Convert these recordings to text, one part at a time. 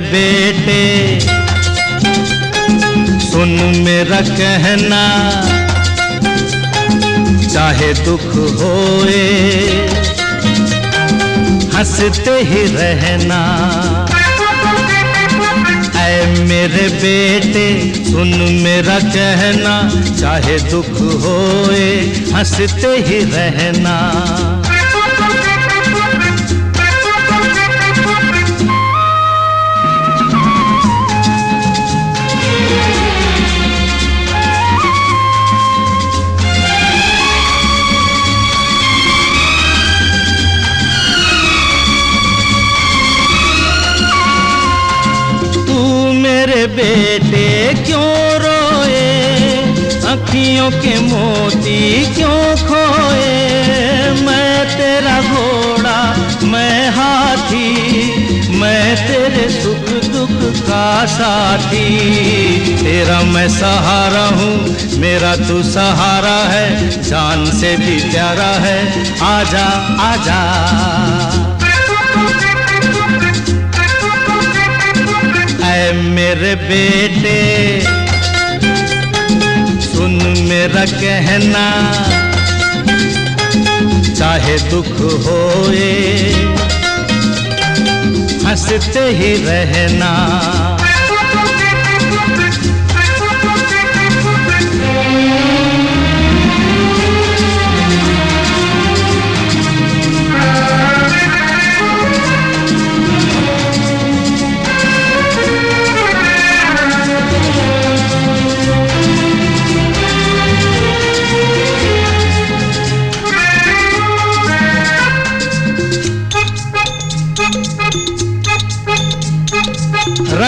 बेटे। सुन मेरा कहना, चाहे दुख होए, हँसते ही रहना। ऐ मेरे बेटे, सुन मेरा कहना, चाहे दुख होए, हँसते ही रहना। बेटे क्यों रोए? अखियों के मोती क्यों खोए? मैं तेरा घोड़ा, मैं हाथी, मैं तेरे सुख दुख का साथी। तेरा मैं सहारा हूँ, मेरा तू सहारा है, जान से भी प्यारा है। आजा आजा। मेरे बेटे सुन मेरा कहना। चाहे दुख होए हँसते ही रहना।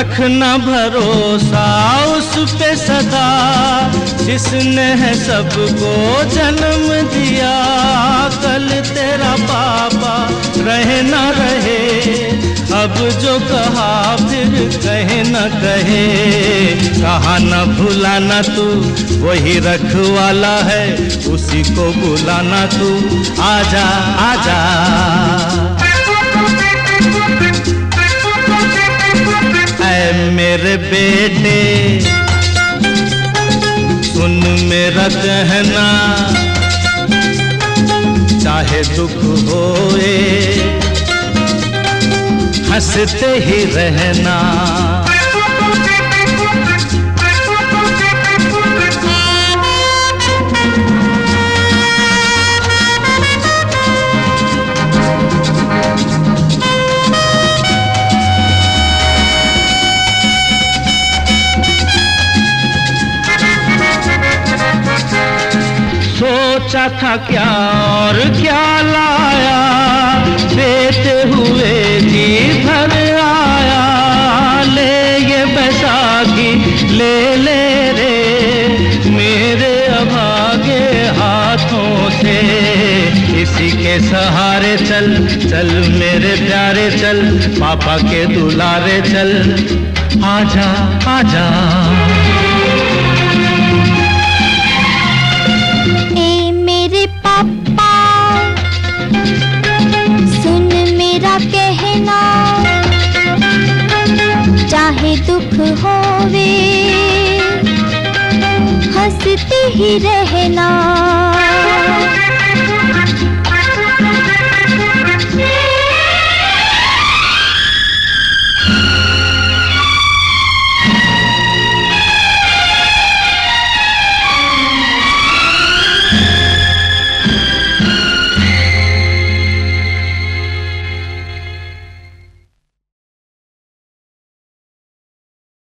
रखना भरोसा उस पे सदा, जिसने है सबको जन्म दिया। कल तेरा पापा रहे न रहे, अब जो कहा फिर कहे न कहे। कहा न भुलाना तू, वही रखवाला है, उसी को बुलाना तू। आजा आजा। मेरे बेटे। सुन मेरा कहना। चाहे दुख होए हँसते ही रहना। सोचा था क्या और क्या लाया? देते हुए जी भर आया। ले ये बैसाखी, ले ले रे। मेरे अभागे हाथों से। इसी के सहारे चल चल मेरे प्यारे चल। पापा के दुलारे चल। आजा आजा। ही रहना।